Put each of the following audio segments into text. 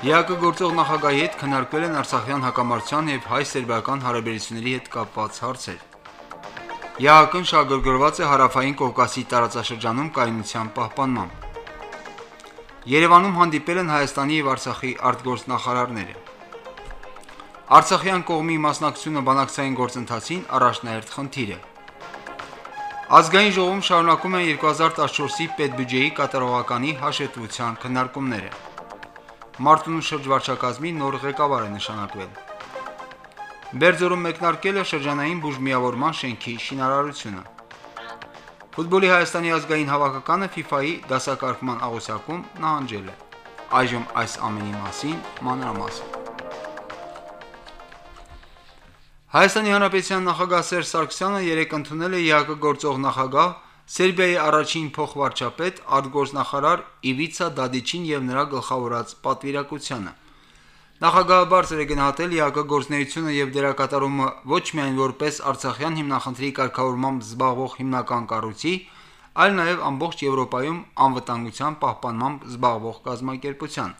ԵԱԿ գործող նախագահի հետ քննարկվել են Արցախյան հակամարտության եւ հայ-սերբական հարաբերությունների հետ կապված հարցեր։ ԵԱԿ-ն շահագրգռված է հարավային Կովկասի տարածաշրջանում կայունության պահպանմամբ։ Երևանում հանդիպել են Հայաստանի եւ Արցախի արտգործնախարարները։ Արցախյան կողմի մասնակցությունը բանակցային գործընթացին առաջնահերթ խնդիր է։ Ազգային ժողովում շարունակում են 2014-ի պետբյուջեի կատարողականի հաշվետվության քննարկումները։ Մարտունու շրջվարչակազմի նոր ղեկավար է նշանակվել։ Բերձորում մեկնարկել է շրջանային բուժմիավորման շենքի շինարարությունը։ Ֆուտբոլի Հայաստանի ազգային հավաքականը FIFA-ի դասակարգման աղյուսակում նահանջել է։ Այժմ այս ամենի մասին մանրամասն։ Հայաստանի Հանրապետության նախագահ Սերժ Սարգսյանը երեկ ընդունել է ՀԱԿ գործող նախագահ Սերբիայի առաջին փոխվարչապետ արտգործնախարար Իվիցա Դադիչին եւ նրա գլխավորած պատվիրակությանը։ Նախագահը բարձր է գնահատել ՀԱԿ գործնեությունը եւ դերակատարումը ոչ միայն որպես Արցախյան հիմնախնդրի կարգավորմամբ զբաղվող հիմնական կառույցի, այլ նաեւ ամբողջ Եվրոպայում անվտանգության պահպանմամբ զբաղվող կազմակերպության։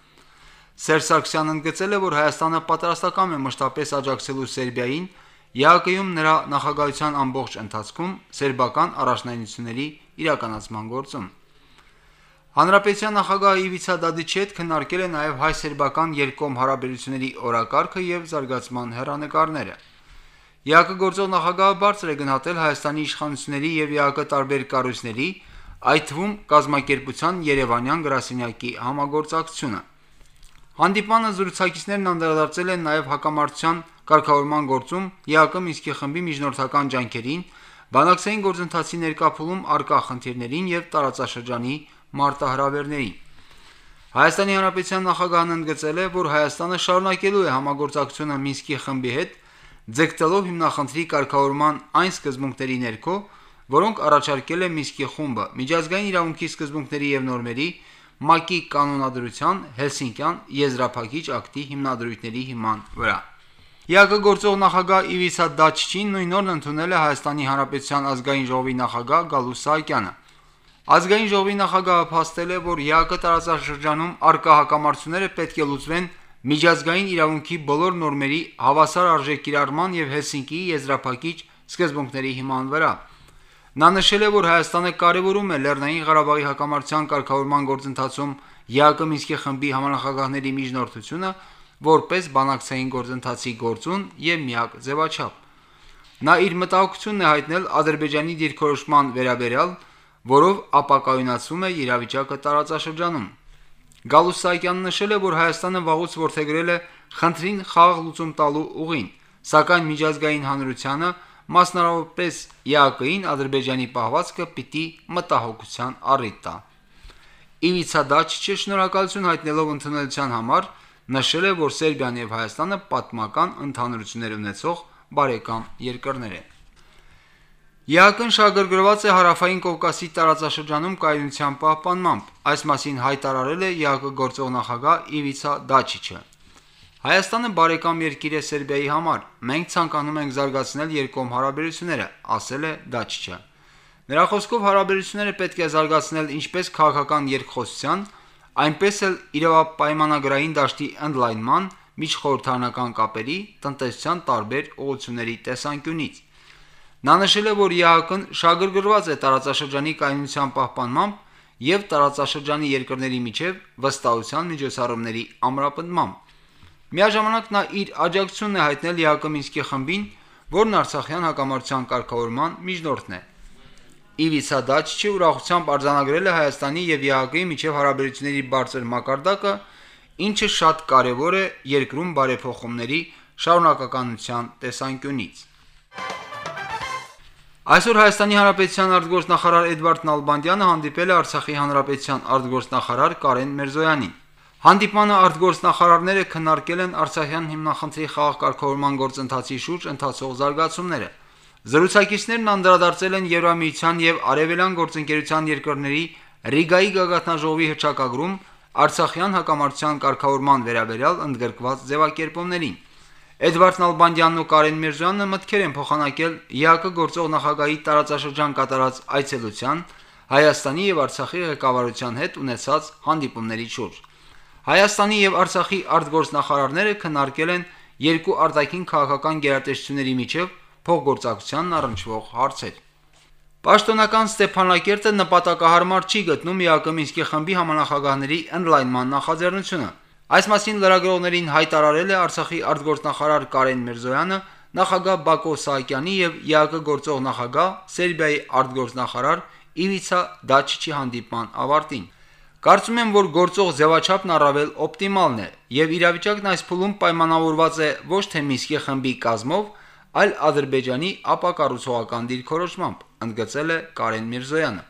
Սերժ Սարգսյանն ընդգծել է, որ Հայաստանը պատրաստական է մշտապես աջակցելու Սերբիային ԵԱԿ-ում նրա նախագահության ամբողջ ընթացքում սերբական առաջնայինությունների իրականացման գործում։ Հանրապետության նախագահ Իվիցա Դադիչի հետ քննարկել է նաև հայ-սերբական երկկողմ հարաբերությունների օրակարգը եւ զարգացման հերանեկարները։ ԵԱԿ գործող նախագահը բարձր է գնահատել Հայաստանի իշխանությունների եւ ԵԱԿ տարբեր կառույցների, այդ թվում կազմակերպության Երևանյան գրասենյակի համագործակցությունը։ Հանդիպանը զրուցակիցներն անդրադարձել են նաև հակամարտության կարգավորման գործում ԵԱԿ Մինսկի խմբի միջնորդական ջանքերին, բանակցային գործընթացի ներկայացում արկա խնդիրներին եւ տարածաշրջանի մարտահրավերներին։ Հայաստանի Հանրապետության նախագահն ընդգծել է, որ Հայաստանը շարունակելու է համագործակցությունը Մինսկի խմբի հետ, ձգտելով հիմնախնդրի կարգավորման այն սկզբունքների ներքո, որոնք առաջարկել է Մինսկի խումբը՝ միջազգային իրավունքի սկզբունքների եւ նորմերի, ՄԱԿ-ի կանոնադրության, Հելսինկյան եզրափակիչ ակտի հիմնադրույթների հիման վրա։ ՀԱԿ գործող նախագահ Իվիսա Դաչչին նույն օրն ընդունել է Հայաստանի Հանրապետության ազգային ժողովի նախագահ Գալուստ Սահակյանը։ Ազգային ժողովի նախագահը փաստել է, որ ՀԱԿ տարածաշրջանում արկա հակամարտությունները պետք է լուծվեն միջազգային իրավունքի բոլոր նորմերի հավասար արժեքիրարման եւ Հելսինկիի եզրափակիչ սկզբունքների հիման վրա։ Նա նշել է, որ Հայաստանը կարևորում է Լեռնային Ղարաբաղի հակամարտության կարգավորման գործընթացում ԵԱԿ Մինսկի խմբի համանախագահների միջնորդությունը որպես բանակցային գործընթացի գործուն եւ միակ ձևաչափ։ Նա իր մտահոգությունն է հայտնել Ադրբեջանի դիրքորոշման վերաբերյալ, որով ապակայունացում է իրավիճակը տարածաշրջանում։ Գալուսակյանն նշել է, որ Հայաստանը վաղուց ворթեգրել է խնդրին խաղ լուծում տալու ուղին, սակայն միջազգային հանրությանը մասնավորապես ԵԱԿ-ին Ադրբեջանի պահվածքը պիտի մտահոգության առիթ տա։ Իվիցա Դաչիչը շնորհակալություն հայտնելով ընդունելության համար նշել է, որ Սերբիան եւ Հայաստանը պատմական ընդհանրություններ ունեցող բարեկամ երկրներ են։ ԵԱԿ-ն շահագրգռված է հարավային Կովկասի տարածաշրջանում կայունության պահպանմամբ։ Այս մասին հայտարարել է ԵԱԿ գործող նախագահ Իվիցա Դաչիչը։ Հայաստանը բարեկամ երկիր է Սերբիայի համար։ Մենք ցանկանում ենք զարգացնել երկկողմ հարաբերությունները, ասել է Դաչիչը։ Նրա խոսքով հարաբերությունները պետք է զարգացնել ինչպես քաղաքական երկխոսության, այնպես էլ իրավապայմանագրային դաշտի ընդլայնման, միջխորհրդարանական կապերի, տնտեսության տարբեր ուղղությունների տեսանկյունից։ Նա նշել է, որ ԵԱՀԿ-ն շահագրգռված է տարածաշրջանի կայունության պահպանմամբ եւ տարածաշրջանի երկրների միջև վստահության միջոցառումների ամրապնդմամբ։ Միաժամանակ նա իր աջակցությունն է հայտնել ԵԱՀԿ Մինսկի խմբին, որն Արցախյան հակամարտության կարգավորման միջնորդն է։ Իվիսա Դաչչի ուրախությամբ արձանագրել է Հայաստանի եւ ԵԱՀԿ-ի միջև հարաբերությունների բարձր մակարդակը, ինչը շատ կարեւոր է երկրում բարեփոխումների շարունակականության տեսանկյունից։ Այսօր Հայաստանի Հանրապետության արտգործնախարար Էդվարդ Նալբանդյանը հանդիպել է Արցախի Հանրապետության արտգործնախարար Կարեն Մերզոյանին։ Հանդիպմանը արտգործնախարարները քննարկել են Արցախյան հիմնախնդրի խաղաղ կարգավորման գործընթացի շուրջ ընթացող զարգացումները։ Զրուցակիցներն անդրադարձել են Եվրամիության եւ Արևելյան գործընկերության երկրների Ռիգայի գագաթնաժողովի հրճակագրում Արցախյան հակամարտության կարգավորման վերաբերյալ ընդգրկված ձևակերպումներին։ Էդվարդ Նալբանդյանն ու Կարեն Միրզյանը մտքեր են փոխանակել ՀԱԿ գործող նախագահի տարածաշրջան կատարած այցելության Հայաստանի եւ Արցախի ղեկավարության հետ ունեցած հանդիպումների շուրջ։ Հայաստանի եւ Արցախի արտգործնախարարները քննարկել են երկու արտաքին քաղաքական գերատեսչությունների միջև փոխգործակցությանն առնչվող հարցեր։ Պաշտոնական Ստեփանակերտը նպատակահարմար չի գտնում ՄԱԿ Մինսկի խմբի համանախագահների ընդլայնման նախաձեռնությունը։ Այս մասին լրագրողներին հայտարարել է Արցախի արտգործնախարար Կարեն Միրզոյանը, նախագահ Բակո Սահակյանի եւ ՀԱԿ գործող նախագահ Սերբիայի արտգործնախարար Իվիցա Դաչիչի հանդիպման ավարտին։ Կարծում եմ, որ գործող ձևաչափն առավել օպտիմալն է եւ իրավիճակն այս փուլում պայմանավորված է ոչ թե Մինսկի խմբի կազմով, այլ Ադրբեջանի ապակառուցողական դիրքորոշմամբ, ընդգծել է Կարեն Միրզոյանը։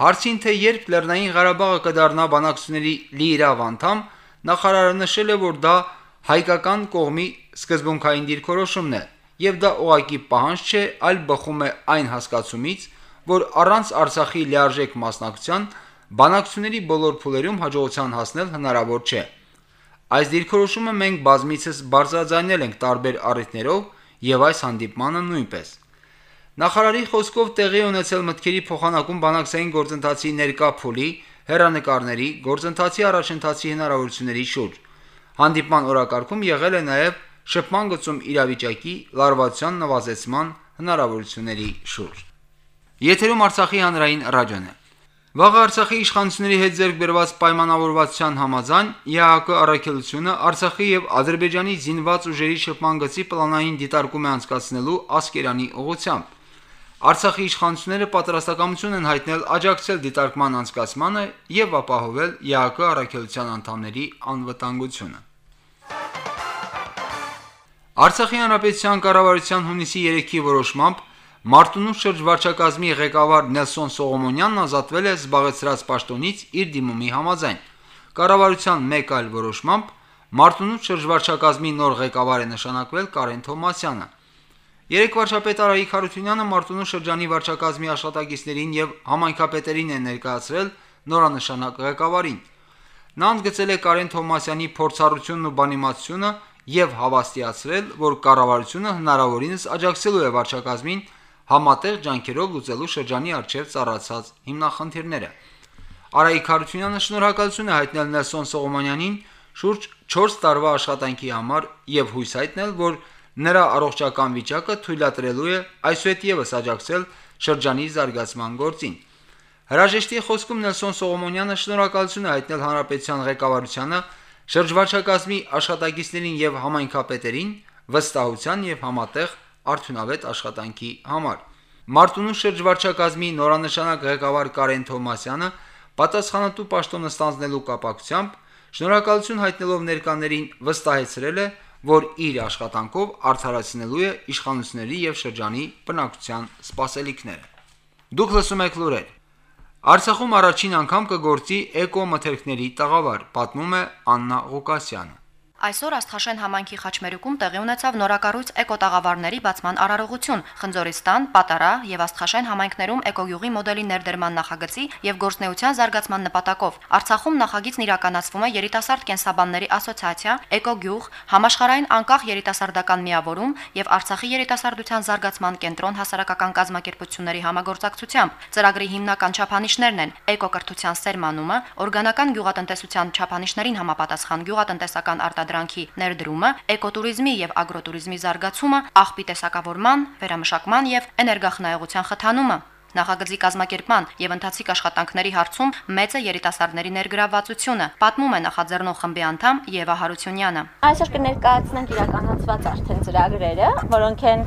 Հարցին թե երբ Լեռնային Ղարաբաղը կդառնա բանակցությունների լիիրավ անդամ, նախարարը նշել է, որ դա հայկական կողմի սկզբունքային դիրքորոշումն է, եւ դա ուղակի պահանջ չէ, այլ բխում է այն հասկացումից, որ առանց Արցախի լիարժեք մասնակցության բանակցությունների բոլոր փուլերում հաջողության հասնել հնարավոր չէ։ Այս դիրքորոշումը մենք բազմիցս բարձրաձայնել ենք տարբեր առիթներով եւ այս հանդիպմանը նույնպես։ Նախարարի խոսքով տեղի ունեցել մտքերի փոխանակում բանակցային գործընթացի ներկա փուլի, հերանեկարների, գործընթացի առաջընթացի հնարավորությունների շուրջ։ Հանդիպման օրակարգում եղել է նաև շփման գծում իրավիճակի լարվածության նվազեցման հնարավորությունների շուրջ։ Եթերում Արցախի հանրային ռադիոն է։ Վաղ Արցախի իշխանությունների հետ ձեռք բերված պայմանավորվածության համաձայն ԵԱԿ առաքելությունը Արցախի եւ Ադրբեջանի զինված ուժերի շփման գծի պլանային դիտարկում է անցկացնելու Ասկերանի ուղությամբ։ Արցախի իշխանությունները պատրաստակամություն են հայտնել աջակցել դիտարկման անցկացմանը եւ ապահովել ԵԱԿ առաքելության անդամների անվտանգությունը։ Արցախի հանրապետության կառավարության հունիսի 3-ի որոշմամբ Մարտունու շրջվարչակազմի ղեկավար Նելսոն Սողոմոնյանն ազատվել է զբաղեցրած պաշտոնից իր դիմումի համաձայն։ Կառավարության մեկ այլ որոշմամբ Մարտունու շրջվարչակազմի նոր ղեկավար է նշանակվել Կարեն Թոմասյանը։ Երեք վարչապետ Արայիկ Խարությունյանը Մարտունու շրջանի վարչակազմի աշխատակիցներին եւ համայնքապետերին է ներկայացրել նորանշանակ ղեկավարին։ Նա ընդգծել է Կարեն Թոմասյանի փորձառությունն ու բանիմացությունը եւ հավաստիացրել, որ կառավարությունը հնարավորինս աջակցելու է վարչակազմին համատեղ ջանքերով լուծելու շրջանի արչև ծառացած հիմնախնդիրները։ Արայիկ Խարությունյանը շնորհակալություն է հայտնել Նելսոն Սողոմոնյանին շուրջ 4 տարվա աշխատանքի համար եւ հույս հայտնել, որ նրա առողջական վիճակը թույլատրելու է այսուհետ եւս աջակցել շրջանի զարգացման գործին։ Հրաժեշտի խոսքում Նելսոն Սողոմոնյանը շնորհակալություն է հայտնել հանրապետության ղեկավարությանը, շրջվարչակազմի աշխատակիցներին եւ համայնքապետերին վստահության եւ համատեղ արդյունավետ աշխատանքի համար։ Մարտունու շրջվարչակազմի նորանշանակ ղեկավար Կարեն Թոմասյանը պատասխանատու պաշտոնը ստանձնելու կապակցությամբ շնորհակալություն հայտնելով ներկաներին վստահեցրել է, որ իր աշխատանքով արդարացնելու է իշխանությունների եւ շրջանի բնակչության սպասելիքները։ Դուք լսում եք լուրեր։ Արցախում առաջին անգամ կգործի էկո մթերքների տաղավար, պատմում է Աննա Ղուկասյանը։ Այսօր Աստղաշեն համայնքի խաչմերուկում տեղի ունեցավ նորակառույց էկոտաղավարների բացման արարողություն։ Խնձորիստան, Պատարա եւ Աստղաշեն համայնքներում էկոգյուղի մոդելի ներդրման նախագծի եւ գործնեության զարգացման նպատակով Արցախում նախագիծն իրականացվում է Երիտասարդ կենսաբանների ասոցիացիա, էկոգյուղ, համաշխարհային անկախ երիտասարդական միավորում եւ Արցախի երիտասարդության զարգացման կենտրոն հասարակական կազմակերպությունների համագործակցությամբ։ Ծրագրի հիմնական չափանիշներն են. Էկոկրթության սերմանումը, օրգանական գյուղատնտեսության չափանիշներին համապատասխան գյուղատնտեսական արտադրություն արտադրանքի ներդրումը, էկոտուրիզմի եւ ագրոտուրիզմի զարգացումը, աղբի տեսակավորման, վերամշակման եւ էներգախնայողության խթանումը։ Նախագծի կազմակերպման եւ ընթացիկ աշխատանքների հարցում մեծ է երիտասարդների ներգրավվածությունը, պատմում է նախաձեռնող խմբի անդամ Եվա Հարությունյանը։ Այսօր կներկայացնենք իրականացված արդեն ծրագրերը, որոնք են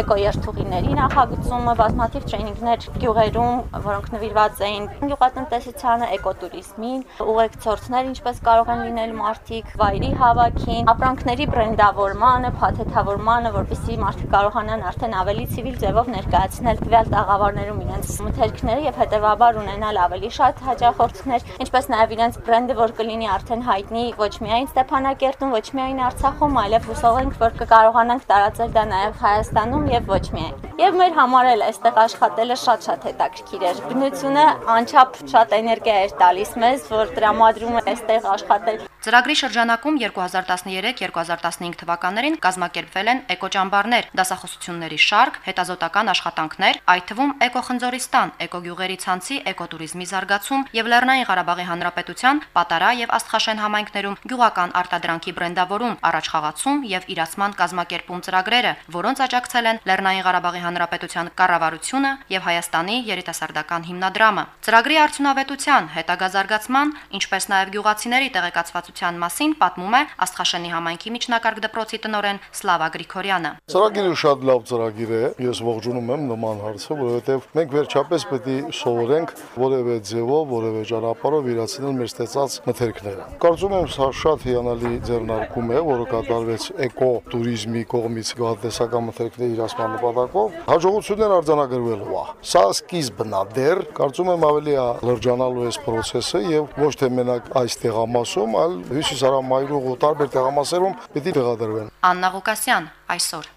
էկոերթուղիների նախագծումը, բազմաթիվ տրեյնինգներ գյուղերում, որոնք նվիրված էին գյուղատնտեսությանը, էկոտուրիզմին, ուղեկցորդներ ինչպես կարող են լինել մարդիկ, վայրի հավաքին, ապրանքների բրենդավորմանը, փաթեթավորմանը, որպեսզի մարդիկ կարողանան արդեն ավելի ցիվիլ ձևով ներկայացնել տվյալ տաղավարներում իրենց մթերքները եւ հետեւաբար ունենալ ավելի շատ հաճախորդներ, ինչպես նաեւ իրենց բրենդը, որ կլինի արդեն հայտնի ոչ միայն Ստեփանակերտում, ոչ միայն Արցախում, այլև հուսով ենք, որ կկարողանանք տարածել դա նաեւ Հայաստանում եւ ոչ միայն։ Եվ մեր համար էլ այստեղ աշխատելը շատ-շատ հետաքրքիր էր։ Բնությունը անչափ շատ էներգիա էր տալիս մեզ, որ տրամադրում է այստեղ աշխատել։ Ծրագրի շրջանակում 2013-2015 թվականներին կազմակերպվել են էկոճամբարներ, դասախոսությունների շարք, հետազոտական աշխատանքներ, այդ թվում էկոխնձորիստան, էկոգյուղերի ցանցի էկոտուրիզմի զարգացում եւ Լեռնային Ղարաբաղի Հանրապետության Պատարա եւ Աստխաշեն համայնքներում գյուղական արտադրանքի բրենդավորում, առաջխաղացում եւ իրացման կազմակերպում ծրագրերը, որոնց աջակցել են Լեռնային Ղարաբաղի Հանրապետության կառավարությունը եւ Հայաստանի երիտասարդական հիմնադրամը։ Ծրագրի արդյունավետության, հետագա զարգացման, ինչպես նաեւ գյուղացիների աջակցության մասին պատմում է Աստղաշենի համայնքի միջնակարգ դպրոցի տնօրեն Սլավա Գրիգորյանը։ Ծրագիրը շատ լավ ծրագիր է։ Ես ողջունում եմ նման հարցը, որովհետև մենք վերջապես պետք է սովորենք որևէ ձևով, որևէ ճանապարհով իրացնել մեր ստեցած մթերքները։ Կարծում եմ սա շատ հիանալի ձեռնարկում է, որը կատարվեց էկո туриզմի կողմից գյուղատնտեսական մթերքների իրացման նպատակով։ Հաջողություններ արձանագրվելու է։ Սա սկիզբն է դեռ, կարծում եմ ավելի է լրջանալու այս process-ը եւ ոչ թե մենակ այս տեղամասում, այլ հյուսիսարամայրուղ ու տարբեր տեղամասերում պիտի տեղադրվեն։ Աննա Ղուկասյան այսօր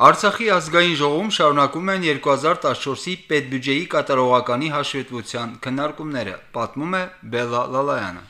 Արցախի ազգային ժողովում շարունակում են 2014-ի պետբյուջեի կատարողականի հաշվետվության քննարկումները, պատմում է Բելա Լալայանը։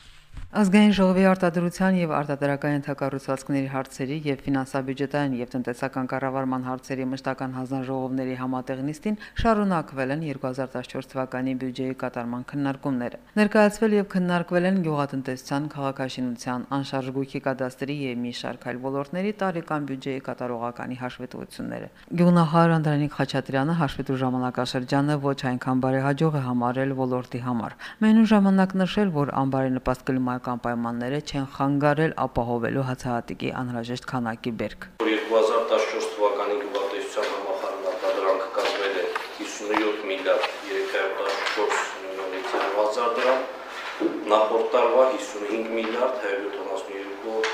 Ազգային ժողովի արտադրության եւ արտադրական ենթակառուցվածքների հարցերի եւ ֆինանսա-բյուջետային եւ տնտեսական կառավարման հարցերի մշտական հանձնաժողովների համատեղ նիստին շարունակվել են 2014 թվականի բյուջեի կատարման քննարկումները։ Ներկայացվել եւ քննարկվել են գյուղատնտեսության, քաղաքաշինության, անշարժ գույքի կադաստրի եւ մի շարք այլ ոլորտների տարեկան բյուջեի կատարողականի հաշվետվությունները։ Գյուղնախարար Անդրանիկ Խաչատրյանը հաշվետու ժամանակաշրջանը ոչ այնքան բարեհաջող է համարել ոլորտի համար։ Մենու ժամանակ նշել, որ անբարենպաստ կլիմա տնտեսական պայմանները չեն խանգարել ապահովելու հացահատիկի անհրաժեշտ քանակի բերք։ 2014 թվականի գյուղատնտեսության համախառն արտադրանքը կազմել է 57 միլիարդ 314 միլիոն 500 դրամ, նախորդ տարվա 55 միլիարդ 172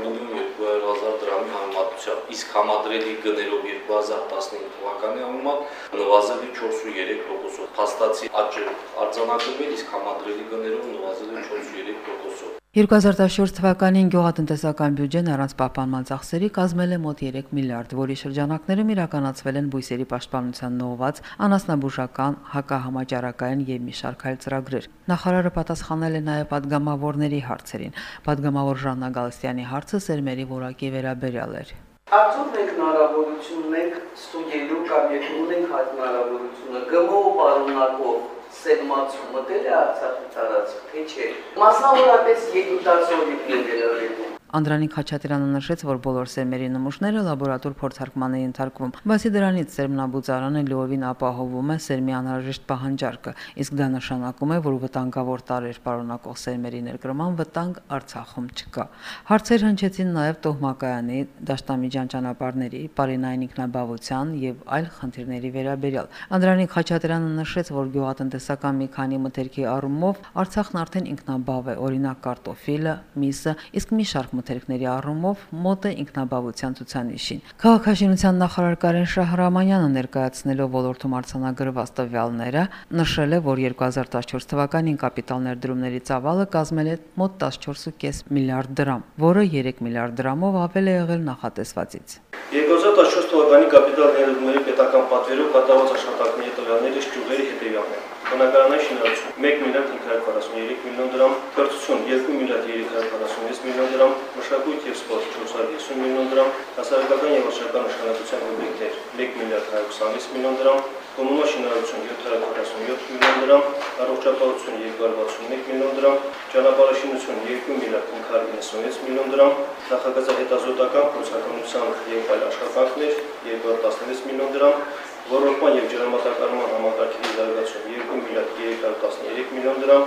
միլիոն 200 հազար թվականի համեմատությամբ, իսկ համադրելի գներով 2015 թվականի համեմատ նվազել է 4.3%-ով։ Փաստացի աճը արձանագրվել, իսկ համադրելի գներով նվազել է 4.3%-ով։ 2014 թվականին գյուղատնտեսական բյուջեն առանց պահպանման ծախսերի կազմել է մոտ 3 միլիարդ, որի շրջանակներում իրականացվել են բույսերի պաշտպանության նողված, անասնաբուժական, հակահամաճարակային եւ մի շարք այլ ծրագրեր։ Նախարարը պատասխանել է նաեւ падգամավորների հարցերին։ Падգամավոր Ժաննա Գալստյանի հարցը սերմերի որակի վերաբերյալ էր։ Արդյոք մենք հնարավորություն ունենք ստուգելու կամ եթե ունենք այդ հնարավորությունը գմո պարունակող սերմացում մտել է Արցախի տարածք, թե չէ։ Մասնավորապես երկուտասորիկներ վերաբերում Անդրանիկ Խաչատրյանը նշեց, որ բոլոր սերմերի նմուշները լաբորատոր փորձարկման են ենթարկվում, բացի դրանից սերմնաբուծարանը լիովին ապահովում է սերմի անհրաժեշտ պահանջարկը, իսկ դա նշանակում է, որ վտանգավոր տարեր պարունակող սերմերի ներկրման վտանգ Արցախում չկա։ Հարցեր հնչեցին նաև տոհմակայանի, դաշտամիջան ճանապարհների, պարենային ինքնաբավության եւ այլ խնդիրների վերաբերյալ։ Անդրանիկ Խաչատրյանը նշեց, որ գյուղատնտեսական մի քանի մթերքի առումով Արցախն արդեն ինքնաբավ է, օրինակ կարտոֆիլը, միսը, իսկ մի շարք մթերքների առումով մոտ է ինքնաբավության ցուցանիշին։ Քաղաքաշինության նախարար Կարեն Շահրամանյանը ներկայացնելով ոլորտում արձանագրված տվյալները նշել է, որ 2014 թվականին կապիտալ ներդրումների ծավալը կազմել է մոտ 14.5 միլիարդ դրամ, որը 3 միլիարդ դրամով ավել է եղել նախատեսվածից։ 2014 թվականի կապիտալ ներդրումների պետական պատվերով կատարված աշխատանքների տվյալները ճյուղերի հետևյալն են բնակարանային շինարարություն 1 միլիարդ 543 միլիոն դրամ, կրթություն 2 միլիարդ 346 միլիոն դրամ, մշակույթ եւ սպորտ 450 միլիոն դրամ, հասարակական եւ վարչական աշխատանքության օբյեկտներ 1 միլիարդ 126 միլիոն դրամ, կոմունալ շինարարություն 747 միլիոն դրամ, առողջապահություն 261 միլիոն դրամ, ճանապարհաշինություն 2 միլիարդ 596 միլիոն դրամ, նախագծահետազոտական փորձականության եւ այլ աշխատանքներ 216 միլիոն դրամ, ոռնման եւ ջրամատակարարման համակարգերի զարգացում 2 միլիարդ 313 միլիոն դրամ,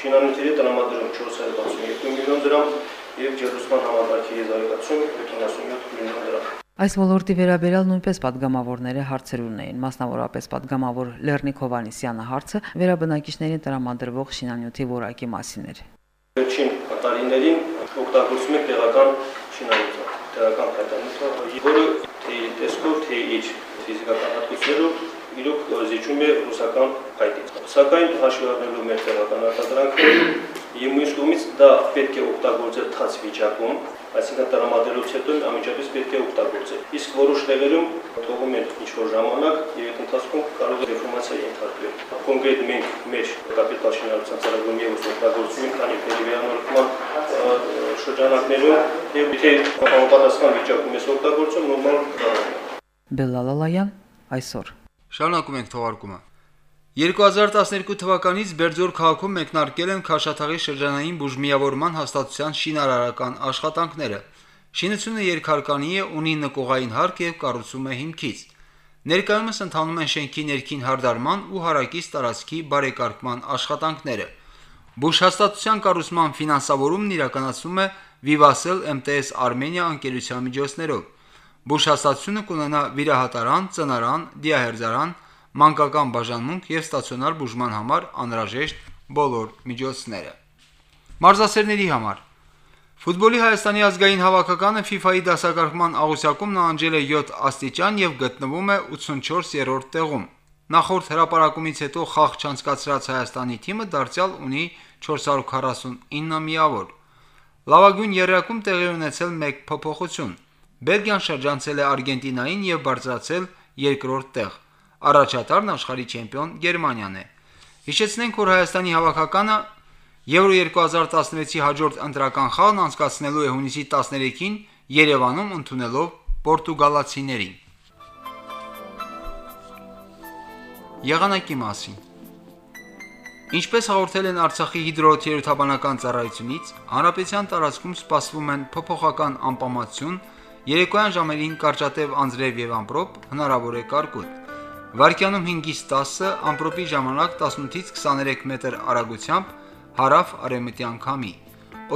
շինանյութերի տրամադրում 462 միլիոն դրամ եւ ջերուսման համակարգերի զարգացում 77 միլիոն դրամ։ Այս ոլորտի վերաբերյալ նույնպես падգամավորները հարցեր ունեին։ Մասնավորապես падգամավոր Լեռնիկ Հովանիսյանը հարցը վերաբնակիչներին տրամադրվող շինանյութի որակի մասին էր։ Վերջին տարիներին օգտագործում է տեղական շինանյութը, տեղական հայտանյութը, որը թե տեսքով, թե իր ֆիզիկական հատկություններով իրոք զիջում է ռուսական հայտից։ Սակայն հաշվի առնելով մեր տեղական արտադրանքը, եւ մյուս կողմից դա պետք է օգտագործել թաց վիճակում, այսինքն տրամադրելուց հետո անմիջապես պետք է օգտագործել։ Իսկ որոշ տեղերում թողում են ինչ-որ ժամանակ եւ այդ ընթացքում կարող է դեֆորմացիա ենթարկվել։ Կոնկրետ մենք մեր կապիտալ շինարարության ծրագրում եւս օգտագործում ենք քանի վերանորոգման շրջանակներում եւ եթե համապատասխան վիճակում է օգտագործում նորմալ Բելալալայան այսօր Շարունակում ենք թողարկումը։ 2012 թվականից Բերձոր քաղաքում մեկնարկել են Քաշաթաղի շրջանային բուժմիավորման հաստատության շինարարական աշխատանքները։ Շինությունը երկհարկանի է, ունի նկողային հարկ եւ կառուցում է հիմքից։ Ներկայումս ընթանում են շենքի ներքին հարդարման ու հարակից տարածքի բարեկարգման աշխատանքները։ Բուժհաստատության կառուցման ֆինանսավորումն իրականացվում է Vivasel MTS Armenia ընկերության միջոցներով։ Բուժհաստատությունը կունենա վիրահատարան, ծնարան, դիահերձարան, մանկական բաժանմունք եւ ստացիոնար բուժման համար անհրաժեշտ բոլոր միջոցները։ Մարզասերների համար. Ֆուտբոլի Հայաստանի ազգային հավաքականը FIFA-ի դասակարգման աղյուսակում նահանջել է 7 աստիճան եւ գտնվում է 84-րդ տեղում։ Նախորդ հրապարակումից հետո խաղ չանցկացրած Հայաստանի թիմը դարձյալ ունի 449 միավոր։ Լավագույն երրակում տեղի ունեցել մեկ փոփոխություն։ Բելգիան շրջանցել է Արգենտինային եւ բարձրացել երկրորդ տեղ։ Առաջատարն աշխարհի չեմպիոն Գերմանիան է։ Հիշեցնենք, որ Հայաստանի հավաքականը Եվրո 2016-ի հաջորդ ընտրական խաղն անցկացնելու է հունիսի 13-ին Երևանում ընդունելով Պորտուգալացիներին։ Եղանակի մասին. Ինչպես հաղորդել են Արցախի հիդրոթերապանական ծառայությունից, հանրապետության տարածքում սպասվում են փոփոխական անպամատություն, երեկոյան ժամերին կարճատև անձրև եւ ամպրոպ, հնարավոր է կարկուտ։ Վարկյանում 5-ից 10-ը ամպրոպի ժամանակ 18-ից 23 մետր արագությամբ հարավ արևմտյան քամի։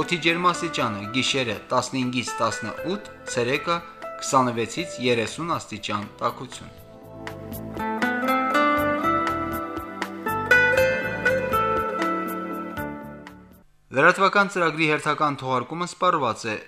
Օդի ջերմաստիճանը՝ գիշերը 15-ից 18, ցերեկը 26-ից 30 աստիճան տաքություն։ Լրատվական ծրագրի հերթական թողարկումը սպառված է։